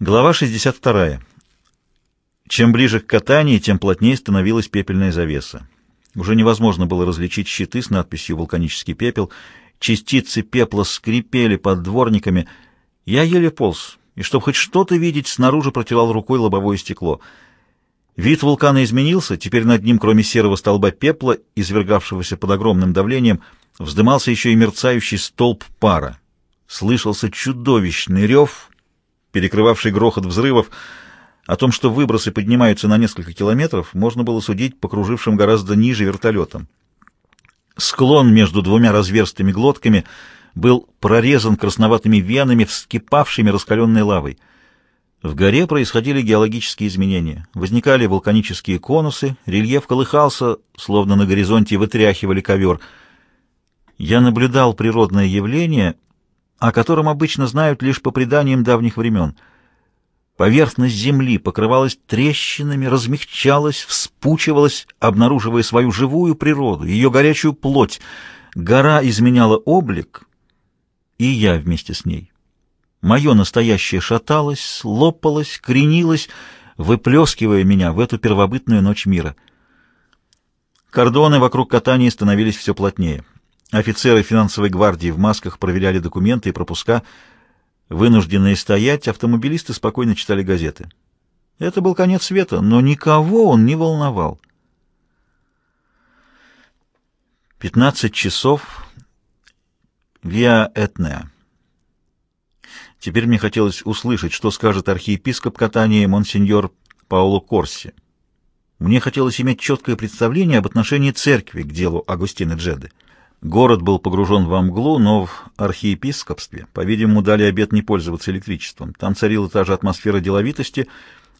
Глава 62. Чем ближе к катании, тем плотнее становилась пепельная завеса. Уже невозможно было различить щиты с надписью «Вулканический пепел». Частицы пепла скрипели под дворниками. Я еле полз, и чтобы хоть что-то видеть, снаружи протирал рукой лобовое стекло. Вид вулкана изменился, теперь над ним, кроме серого столба пепла, извергавшегося под огромным давлением, вздымался еще и мерцающий столб пара. Слышался чудовищный рев — перекрывавший грохот взрывов. О том, что выбросы поднимаются на несколько километров, можно было судить по кружившим гораздо ниже вертолетам. Склон между двумя разверстыми глотками был прорезан красноватыми венами, вскипавшими раскаленной лавой. В горе происходили геологические изменения. Возникали вулканические конусы, рельеф колыхался, словно на горизонте вытряхивали ковер. Я наблюдал природное явление — о котором обычно знают лишь по преданиям давних времен. Поверхность земли покрывалась трещинами, размягчалась, вспучивалась, обнаруживая свою живую природу, ее горячую плоть. Гора изменяла облик, и я вместе с ней. Мое настоящее шаталось, лопалось, кренилось, выплескивая меня в эту первобытную ночь мира. Кордоны вокруг катания становились все плотнее. Офицеры финансовой гвардии в масках проверяли документы и пропуска. Вынужденные стоять, автомобилисты спокойно читали газеты. Это был конец света, но никого он не волновал. Пятнадцать часов Виа Этнеа. Теперь мне хотелось услышать, что скажет архиепископ катания монсеньор Пауло Корси. Мне хотелось иметь четкое представление об отношении церкви к делу Агустины Джеды. Город был погружен во мглу, но в архиепископстве, по-видимому, дали обет не пользоваться электричеством. Там царила та же атмосфера деловитости,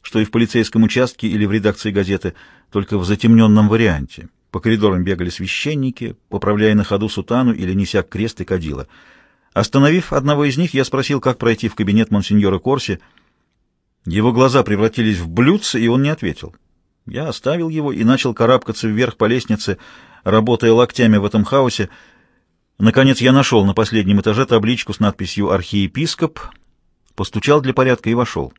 что и в полицейском участке или в редакции газеты, только в затемненном варианте. По коридорам бегали священники, поправляя на ходу сутану или неся крест и кадила. Остановив одного из них, я спросил, как пройти в кабинет монсеньора Корси. Его глаза превратились в блюдце, и он не ответил. Я оставил его и начал карабкаться вверх по лестнице, работая локтями в этом хаосе. Наконец я нашел на последнем этаже табличку с надписью «Архиепископ», постучал для порядка и вошел.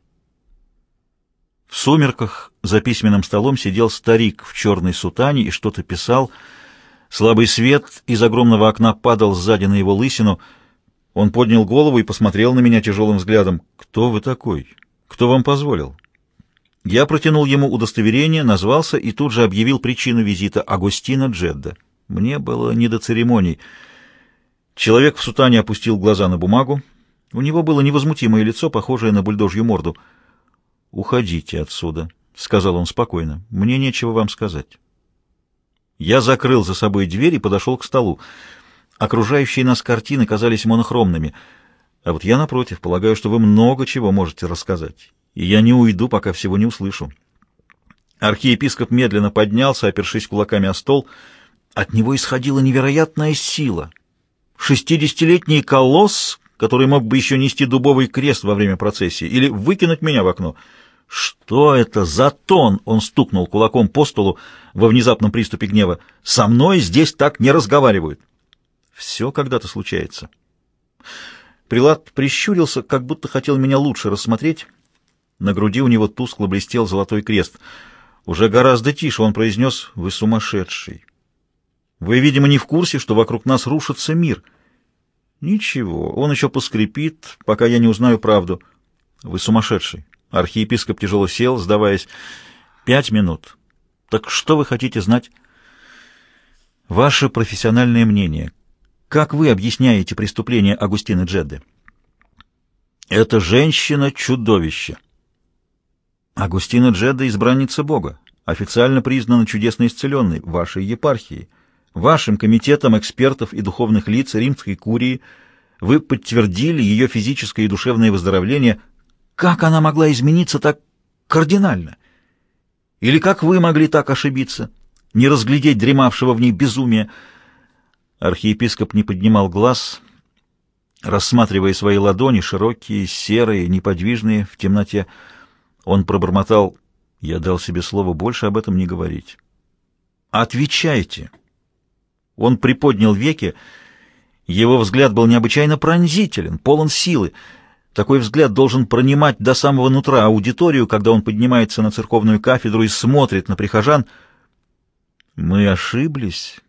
В сумерках за письменным столом сидел старик в черной сутане и что-то писал. Слабый свет из огромного окна падал сзади на его лысину. Он поднял голову и посмотрел на меня тяжелым взглядом. «Кто вы такой? Кто вам позволил?» Я протянул ему удостоверение, назвался и тут же объявил причину визита Агустина Джедда. Мне было не до церемоний. Человек в сутане опустил глаза на бумагу. У него было невозмутимое лицо, похожее на бульдожью морду. «Уходите отсюда», — сказал он спокойно. «Мне нечего вам сказать». Я закрыл за собой дверь и подошел к столу. Окружающие нас картины казались монохромными, а вот я, напротив, полагаю, что вы много чего можете рассказать и я не уйду, пока всего не услышу. Архиепископ медленно поднялся, опершись кулаками о стол. От него исходила невероятная сила. Шестидесятилетний колосс, который мог бы еще нести дубовый крест во время процессии или выкинуть меня в окно. «Что это за тон?» — он стукнул кулаком по столу во внезапном приступе гнева. «Со мной здесь так не разговаривают». «Все когда-то случается». Прилад прищурился, как будто хотел меня лучше рассмотреть, на груди у него тускло блестел золотой крест. Уже гораздо тише он произнес «Вы сумасшедший». «Вы, видимо, не в курсе, что вокруг нас рушится мир». «Ничего, он еще поскрипит, пока я не узнаю правду». «Вы сумасшедший». Архиепископ тяжело сел, сдаваясь. «Пять минут. Так что вы хотите знать?» «Ваше профессиональное мнение. Как вы объясняете преступление Агустины Джедды?» «Эта женщина — чудовище». Агустина Джедда — избранница Бога, официально признана чудесно исцеленной вашей епархией, вашим комитетом экспертов и духовных лиц римской курии. Вы подтвердили ее физическое и душевное выздоровление. Как она могла измениться так кардинально? Или как вы могли так ошибиться, не разглядеть дремавшего в ней безумия? Архиепископ не поднимал глаз, рассматривая свои ладони, широкие, серые, неподвижные в темноте, — он пробормотал, я дал себе слово больше об этом не говорить. «Отвечайте!» Он приподнял веки, его взгляд был необычайно пронзителен, полон силы. Такой взгляд должен пронимать до самого нутра аудиторию, когда он поднимается на церковную кафедру и смотрит на прихожан. Мы ошиблись,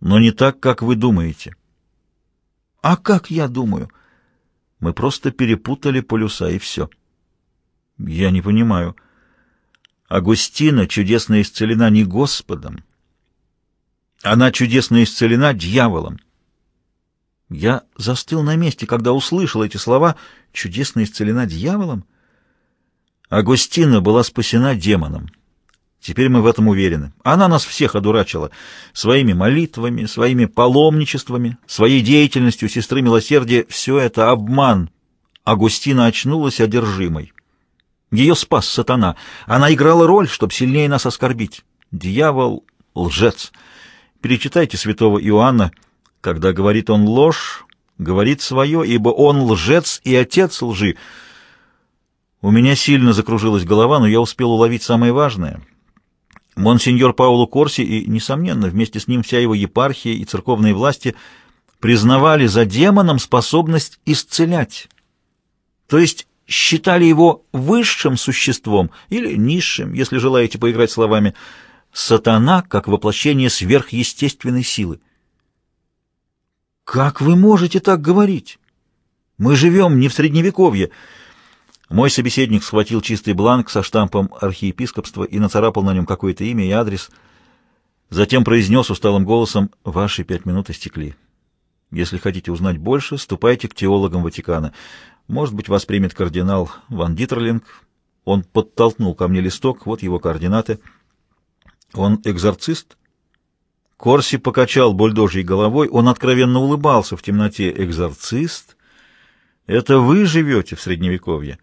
но не так, как вы думаете. А как я думаю? Мы просто перепутали полюса, и все. Я не понимаю. Агустина чудесно исцелена не Господом. Она чудесно исцелена дьяволом. Я застыл на месте, когда услышал эти слова «чудесно исцелена дьяволом». Агустина была спасена демоном. Теперь мы в этом уверены. Она нас всех одурачила своими молитвами, своими паломничествами, своей деятельностью сестры милосердия. Все это обман. Агустина очнулась одержимой. Ее спас сатана. Она играла роль, чтобы сильнее нас оскорбить. Дьявол — лжец. Перечитайте святого Иоанна — когда говорит он ложь, говорит свое, ибо он лжец и отец лжи. У меня сильно закружилась голова, но я успел уловить самое важное. Монсеньор Пауло Корси и, несомненно, вместе с ним вся его епархия и церковные власти признавали за демоном способность исцелять. То есть считали его высшим существом или низшим, если желаете поиграть словами, сатана как воплощение сверхъестественной силы. «Как вы можете так говорить? Мы живем не в Средневековье». Мой собеседник схватил чистый бланк со штампом архиепископства и нацарапал на нем какое-то имя и адрес. Затем произнес усталым голосом «Ваши пять минут истекли. Если хотите узнать больше, ступайте к теологам Ватикана. Может быть, вас примет кардинал Ван Дитерлинг. Он подтолкнул ко мне листок, вот его координаты. Он экзорцист?» Корси покачал бульдожьей головой, он откровенно улыбался в темноте. «Экзорцист? Это вы живете в Средневековье?»